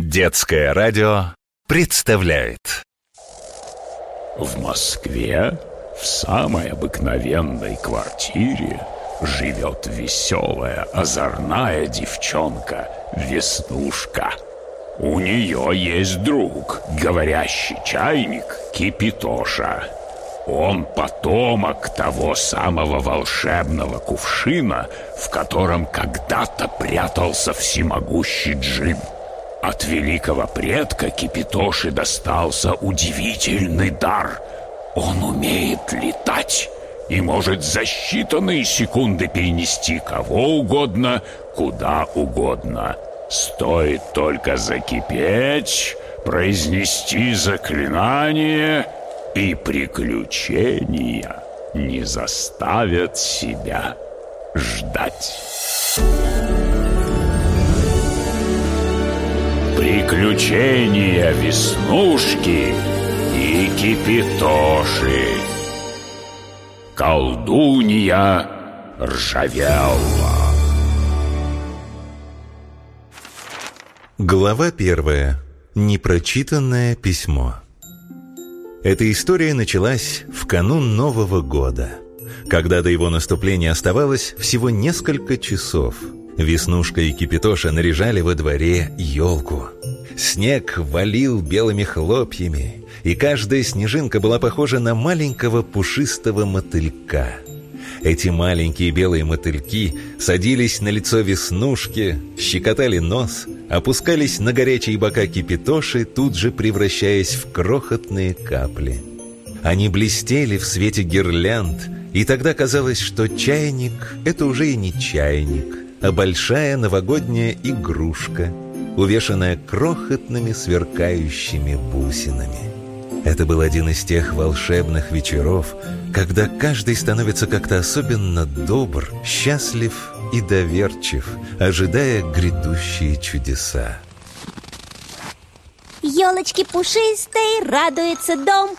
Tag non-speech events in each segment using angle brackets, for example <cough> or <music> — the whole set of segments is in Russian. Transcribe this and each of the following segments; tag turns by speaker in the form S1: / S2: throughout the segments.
S1: Детское радио представляет
S2: В Москве в самой обыкновенной квартире живет веселая, озорная девчонка Веснушка. У нее есть друг, говорящий чайник Кипитоша. Он потомок того самого волшебного кувшина, в котором когда-то прятался всемогущий Джим. От великого предка Кипитоши достался удивительный дар. Он умеет летать и может за считанные секунды перенести кого угодно, куда угодно. Стоит только закипеть, произнести заклинание, и приключения не заставят себя ждать. Приключения Веснушки и Кипитоши. Колдунья Ржавелла.
S1: Глава первая. Непрочитанное письмо. Эта история началась в канун Нового года, когда до его наступления оставалось всего несколько часов. Веснушка и Кипитоша наряжали во дворе елку. Снег валил белыми хлопьями, и каждая снежинка была похожа на маленького пушистого мотылька. Эти маленькие белые мотыльки садились на лицо Веснушки, щекотали нос, опускались на горячие бока Кипитоши, тут же превращаясь в крохотные капли. Они блестели в свете гирлянд, и тогда казалось, что чайник — это уже и не чайник, а большая новогодняя игрушка, увешанная крохотными сверкающими бусинами. Это был один из тех волшебных вечеров, когда каждый становится как-то особенно добр, счастлив и доверчив, ожидая грядущие чудеса.
S3: Елочки пушистые, радуется дом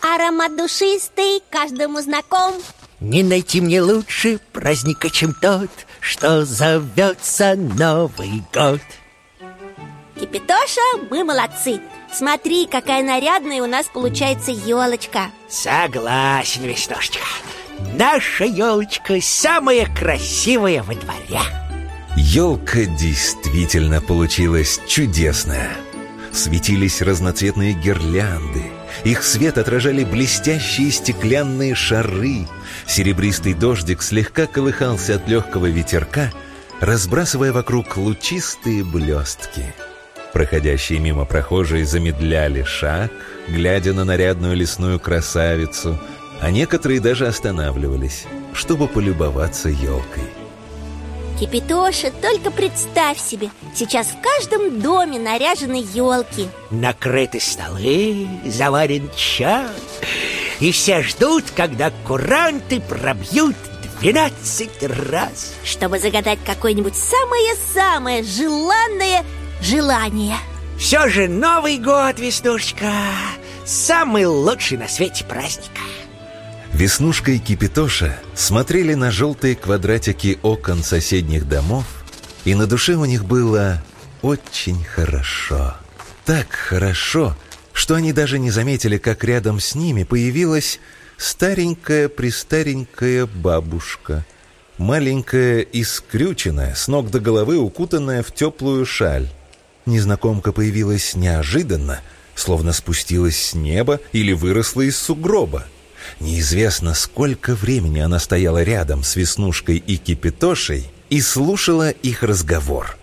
S3: Аромат душистый, каждому знаком
S4: Не найти мне лучше праздника, чем тот Что зовется Новый год
S3: Кипитоша, мы молодцы Смотри, какая нарядная у нас получается елочка
S4: Согласен, Веснушечка Наша елочка самая красивая во дворе
S1: Елка действительно получилась чудесная. Светились разноцветные гирлянды. Их свет отражали блестящие стеклянные шары. Серебристый дождик слегка колыхался от легкого ветерка, разбрасывая вокруг лучистые блестки. Проходящие мимо прохожие замедляли шаг, глядя на нарядную лесную красавицу, а некоторые даже останавливались, чтобы полюбоваться елкой.
S3: Кипитоша, только представь себе Сейчас в каждом доме наряжены елки
S4: Накрыты столы, заварен чай И все ждут, когда куранты пробьют двенадцать раз
S3: Чтобы загадать какое-нибудь самое-самое желанное желание
S4: Все же Новый год, Веснушечка Самый лучший на свете праздник
S1: Веснушка и Кипитоша смотрели на желтые квадратики окон соседних домов, и на душе у них было очень хорошо. Так хорошо, что они даже не заметили, как рядом с ними появилась старенькая-престаренькая бабушка. Маленькая и скрюченная, с ног до головы укутанная в теплую шаль. Незнакомка появилась неожиданно, словно спустилась с неба или выросла из сугроба. Неизвестно, сколько времени она стояла рядом с Веснушкой и Кипитошей и слушала их разговор.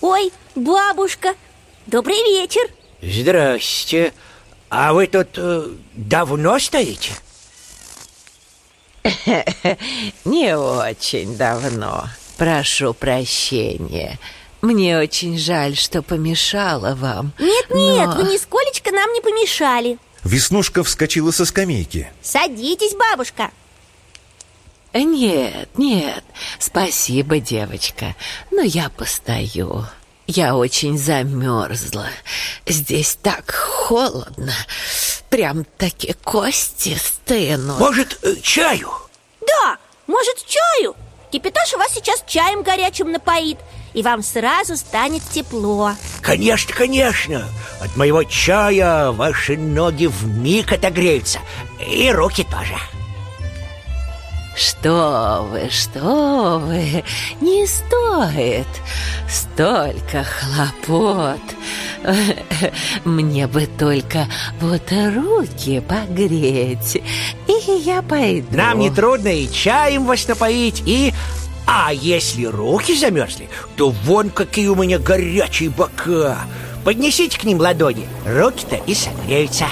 S3: Ой, бабушка, добрый вечер
S4: Здрасте А вы тут э, давно стоите? <laughs>
S5: Не очень давно. Прошу прощения. Мне очень жаль, что помешала вам.
S3: Нет-нет,
S5: Но-
S3: вы нисколечко нам не помешали
S1: Веснушка вскочила со скамейки.
S3: Садитесь, бабушка
S5: Нет, нет, спасибо, девочка, но я постою. Я очень замерзла. Здесь так холодно. Прям такие кости стынут.
S4: Может, э, чаю?
S3: Да, может, чаю? Кипятоша вас сейчас чаем горячим напоит и вам сразу станет тепло.
S4: Конечно, конечно. От моего чая ваши ноги вмиг отогреются. И руки тоже.
S5: Что вы, что вы, не стоит столько хлопот. Мне бы только вот руки погреть, и я пойду.
S4: Нам не трудно и чаем вас напоить, и... А если руки замерзли, то вон какие у меня горячие бока Поднесите к ним ладони, руки-то и согреются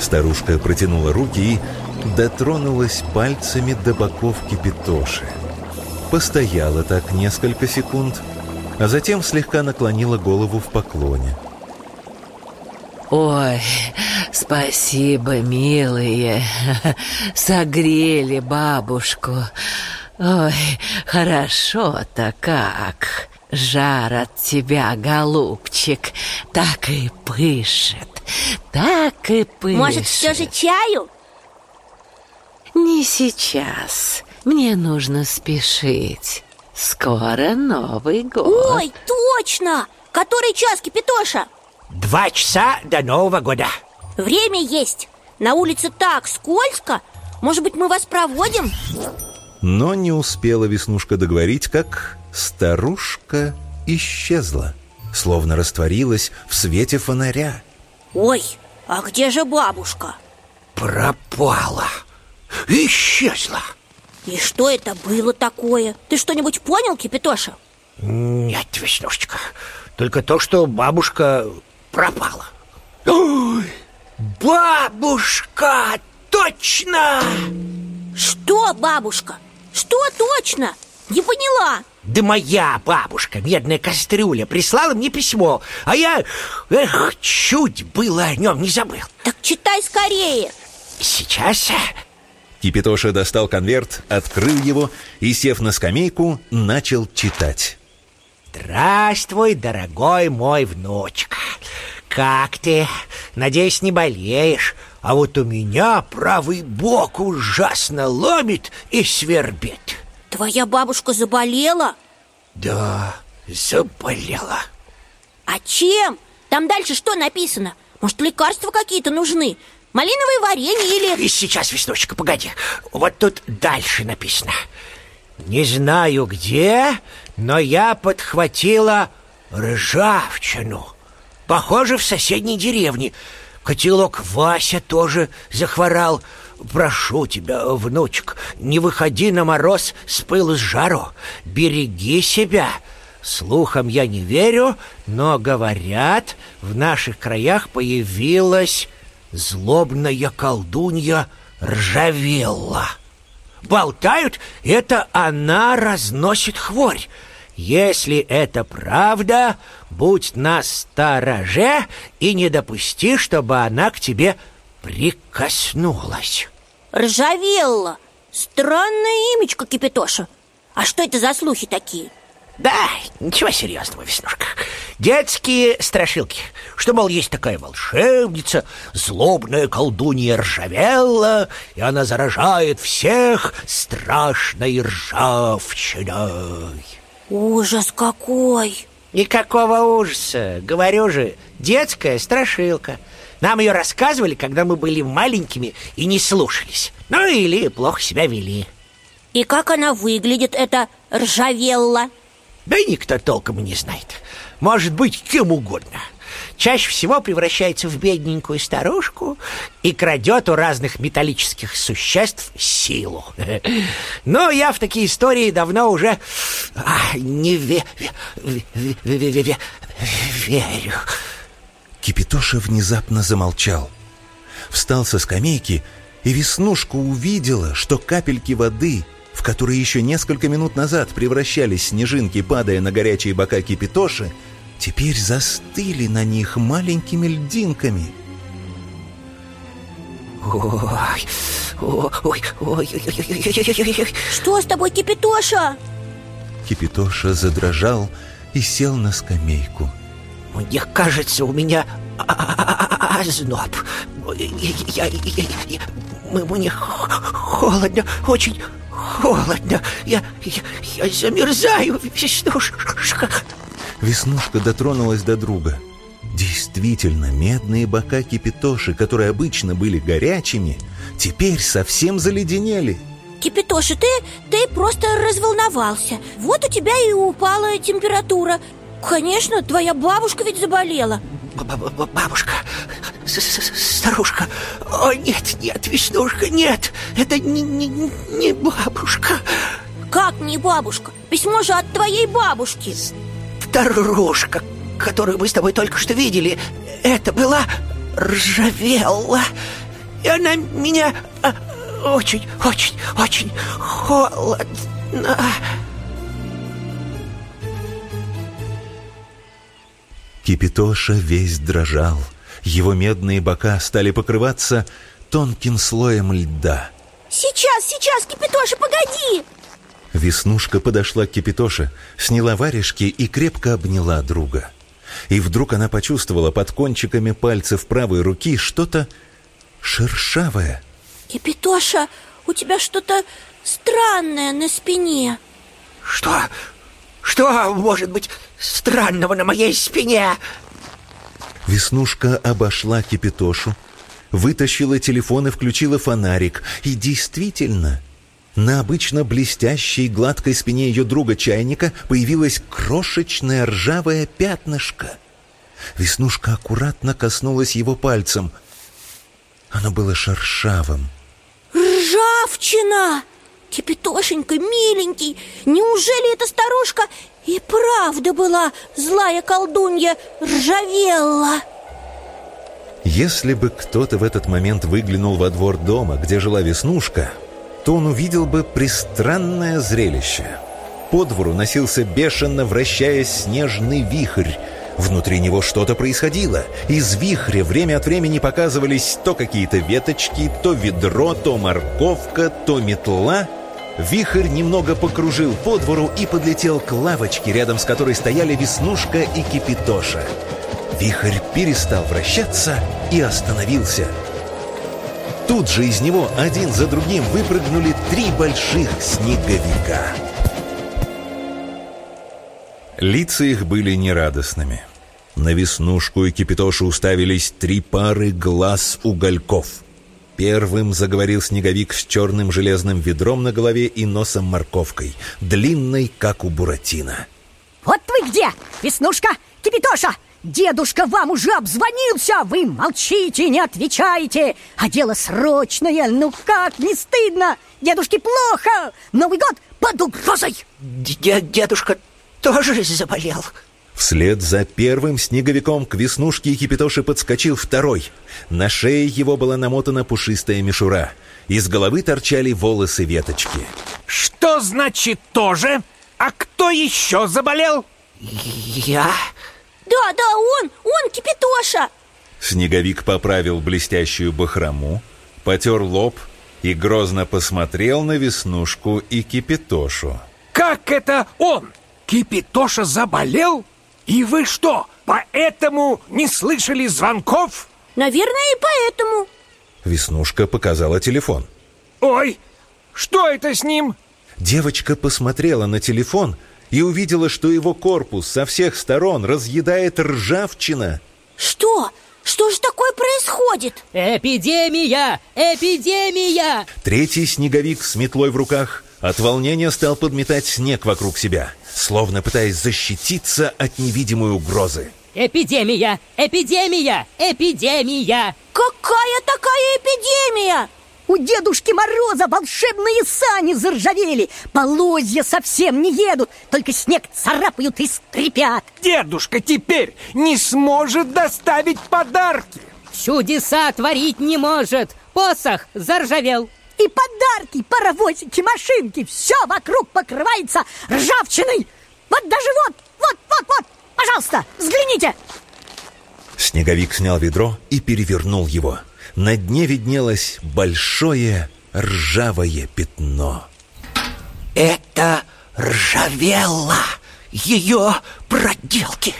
S1: Старушка протянула руки и дотронулась пальцами до боков кипятоши. Постояла так несколько секунд, а затем слегка наклонила голову в поклоне.
S5: Ой, спасибо, милые. <laughs> Согрели бабушку. Ой, хорошо-то как. Жар от тебя, голубчик, так и пышет, так и пышет.
S3: Может, все же чаю?
S5: Не сейчас. Мне нужно спешить. Скоро Новый год.
S3: Ой, точно! Который час, Кипятоша?
S4: Два часа до Нового года
S3: Время есть На улице так скользко Может быть, мы вас проводим?
S1: Но не успела Веснушка договорить, как старушка исчезла, словно растворилась в свете фонаря.
S3: Ой, а где же бабушка?
S4: Пропала Исчезла
S3: И что это было такое? Ты что-нибудь понял, Кипятоша?
S4: Нет, Веснушечка Только то, что бабушка пропала Ой, бабушка, точно!
S3: Что, бабушка? Что точно? Не поняла
S4: Да моя бабушка, медная кастрюля, прислала мне письмо А я, эх, чуть было о нем не забыл
S3: Так читай скорее
S4: Сейчас
S1: Кипятоша достал конверт, открыл его и, сев на скамейку, начал читать.
S4: Здравствуй, дорогой мой внучка Как ты? Надеюсь, не болеешь А вот у меня правый бок ужасно ломит и свербит
S3: Твоя бабушка заболела?
S4: Да, заболела
S3: А чем? Там дальше что написано? Может, лекарства какие-то нужны? Малиновое варенье или...
S4: И сейчас, Веснушка, погоди Вот тут дальше написано Не знаю где, но я подхватила ржавчину Похоже, в соседней деревне Котелок Вася тоже захворал Прошу тебя, внучек, не выходи на мороз с пылу с жару Береги себя Слухам я не верю, но говорят, в наших краях появилась злобная колдунья Ржавелла. Болтают, это она разносит хворь. Если это правда, будь на стороже и не допусти, чтобы она к тебе прикоснулась.
S3: Ржавелла Странное имечко, Кипятоша А что это за слухи такие?
S4: Да, ничего серьезного, Веснушка. Детские страшилки. Что, мол, есть такая волшебница, злобная колдунья Ржавелла, и она заражает всех страшной ржавчиной.
S3: Ужас какой!
S4: Никакого ужаса, говорю же, детская страшилка. Нам ее рассказывали, когда мы были маленькими и не слушались. Ну или плохо себя вели.
S3: И как она выглядит, эта ржавелла?
S4: Да никто толком не знает. Может быть, кем угодно. Чаще всего превращается в бедненькую старушку и крадет у разных металлических существ силу. <laughs> Но я в такие истории давно уже а, не ве ве ве ве ве ве верю.
S1: Кипятоша внезапно замолчал. Встал со скамейки, и Веснушка увидела, что капельки воды, в которые еще несколько минут назад превращались снежинки, падая на горячие бока Кипятоши, теперь застыли на них маленькими льдинками.
S4: Ой, ой, ой, ой.
S3: Что с тобой, Кипятоша?
S1: Кипятоша задрожал и сел на скамейку.
S4: Мне кажется, у меня озноб. Я, я, я, мне холодно, очень холодно. Я, я, я замерзаю, Веснушка.
S1: Веснушка дотронулась до друга. Действительно, медные бока кипятоши, которые обычно были горячими, теперь совсем заледенели.
S3: Кипятоша, ты, ты просто разволновался Вот у тебя и упала температура Конечно, твоя бабушка ведь заболела
S4: Бабушка, старушка О, нет, нет, Веснушка, нет Это не, не, не бабушка
S3: Как не бабушка? Письмо же от твоей бабушки
S4: Старушка, которую мы с тобой только что видели Это была Ржавелла И она меня а, очень, очень, очень холодно.
S1: Кипятоша весь дрожал. Его медные бока стали покрываться тонким слоем льда.
S3: Сейчас, сейчас, Кипятоша, погоди!
S1: Веснушка подошла к Кипятоше, сняла варежки и крепко обняла друга. И вдруг она почувствовала под кончиками пальцев правой руки что-то шершавое –
S3: Кипятоша, у тебя что-то странное на спине
S4: Что? Что может быть странного на моей спине?
S1: Веснушка обошла Кипятошу, вытащила телефон и включила фонарик. И действительно, на обычно блестящей гладкой спине ее друга чайника появилось крошечное ржавое пятнышко. Веснушка аккуратно коснулась его пальцем. Оно было шершавым,
S3: Ржавчина! Кипятошенька, миленький, неужели эта старушка и правда была злая колдунья Ржавелла?
S1: Если бы кто-то в этот момент выглянул во двор дома, где жила Веснушка, то он увидел бы пристранное зрелище. По двору носился бешено вращаясь снежный вихрь, Внутри него что-то происходило. Из вихря время от времени показывались то какие-то веточки, то ведро, то морковка, то метла. Вихрь немного покружил по двору и подлетел к лавочке, рядом с которой стояли Веснушка и Кипитоша. Вихрь перестал вращаться и остановился. Тут же из него один за другим выпрыгнули три больших снеговика. Лица их были нерадостными. На Веснушку и Кипятошу уставились три пары глаз угольков. Первым заговорил снеговик с черным железным ведром на голове и носом морковкой, длинной, как у Буратино.
S6: «Вот вы где, Веснушка, Кипятоша! Дедушка вам уже обзвонился, вы молчите, не отвечаете А дело срочное, ну как, не стыдно Дедушке плохо, Новый год под угрозой
S4: Дедушка тоже заболел
S1: Вслед за первым снеговиком к веснушке и кипятоши подскочил второй. На шее его была намотана пушистая мишура. Из головы торчали волосы веточки.
S7: Что значит тоже? А кто еще заболел?
S4: Я?
S3: Да, да, он, он, Кипятоша
S1: Снеговик поправил блестящую бахрому, потер лоб и грозно посмотрел на Веснушку и Кипятошу.
S7: Как это он? Кипятоша заболел? И вы что, поэтому не слышали звонков?
S3: Наверное, и поэтому
S1: Веснушка показала телефон
S7: Ой, что это с ним?
S1: Девочка посмотрела на телефон и увидела, что его корпус со всех сторон разъедает ржавчина
S3: Что? Что же такое происходит?
S5: Эпидемия! Эпидемия!
S1: Третий снеговик с метлой в руках от волнения стал подметать снег вокруг себя, словно пытаясь защититься от невидимой угрозы.
S5: Эпидемия! Эпидемия! Эпидемия!
S3: Какая такая эпидемия?
S6: У Дедушки Мороза волшебные сани заржавели. Полозья совсем не едут Только снег царапают и скрипят.
S7: Дедушка теперь не сможет доставить подарки.
S5: Чудеса творить не может. Посох заржавел.
S6: И подарки, паровозики, машинки Все вокруг покрывается ржавчиной. Вот даже вот, вот, вот, вот. Пожалуйста, взгляните.
S1: Снеговик снял ведро и перевернул его. На дне виднелось большое ржавое пятно.
S4: Это ржавелла Ее проделки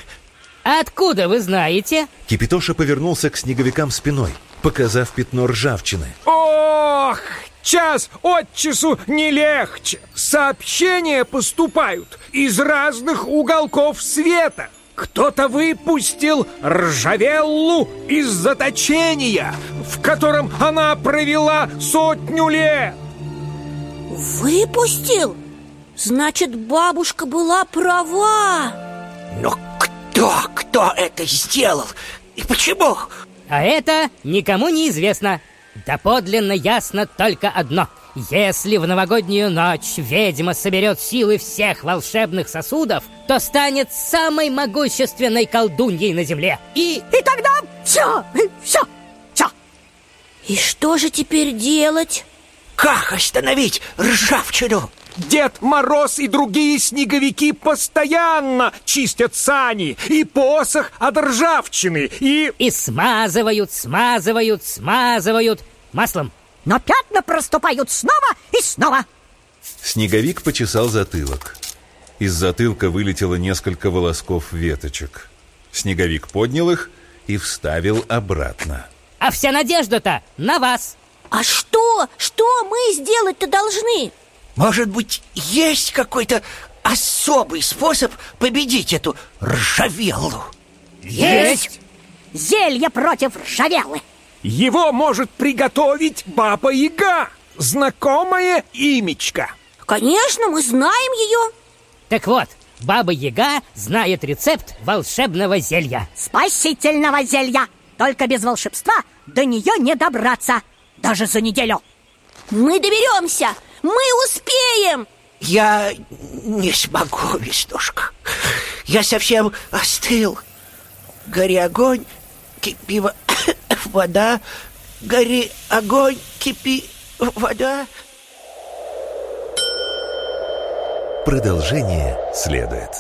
S5: Откуда вы знаете?
S1: Кипятоша повернулся к снеговикам спиной, показав пятно ржавчины.
S7: Ох, час от часу не легче. Сообщения поступают из разных уголков света. Кто-то выпустил ржавеллу из заточения, в котором она провела сотню лет.
S3: Выпустил? Значит, бабушка была права
S4: Но кто, кто это сделал? И почему?
S8: А это никому не известно. Доподлинно ясно только одно. Если в новогоднюю ночь ведьма соберет силы всех волшебных сосудов, то станет самой могущественной колдуньей на земле. И...
S6: И тогда все, все, все.
S3: И что же теперь делать?
S4: Как остановить ржавчину?
S7: Дед Мороз и другие снеговики постоянно чистят сани и посох от ржавчины, и...
S8: И смазывают, смазывают, смазывают маслом.
S6: Но пятна проступают снова и снова.
S1: Снеговик почесал затылок. Из затылка вылетело несколько волосков веточек. Снеговик поднял их и вставил обратно.
S8: А вся надежда-то на вас.
S3: А что? Что мы сделать-то должны?
S4: Может быть, есть какой-то особый способ победить эту ржавелу?
S6: Есть! Зелье против ржавелы.
S7: Его может приготовить Баба Яга, знакомая имечка.
S3: Конечно, мы знаем ее
S8: Так вот, Баба Яга знает рецепт волшебного зелья.
S6: Спасительного зелья. Только без волшебства до нее не добраться. Даже за неделю.
S3: Мы доберемся Мы успеем
S4: Я не смогу, Веснушка. Я совсем остыл. Гори огонь, кипи во- вода. Гори огонь, кипи вода.
S1: Продолжение следует.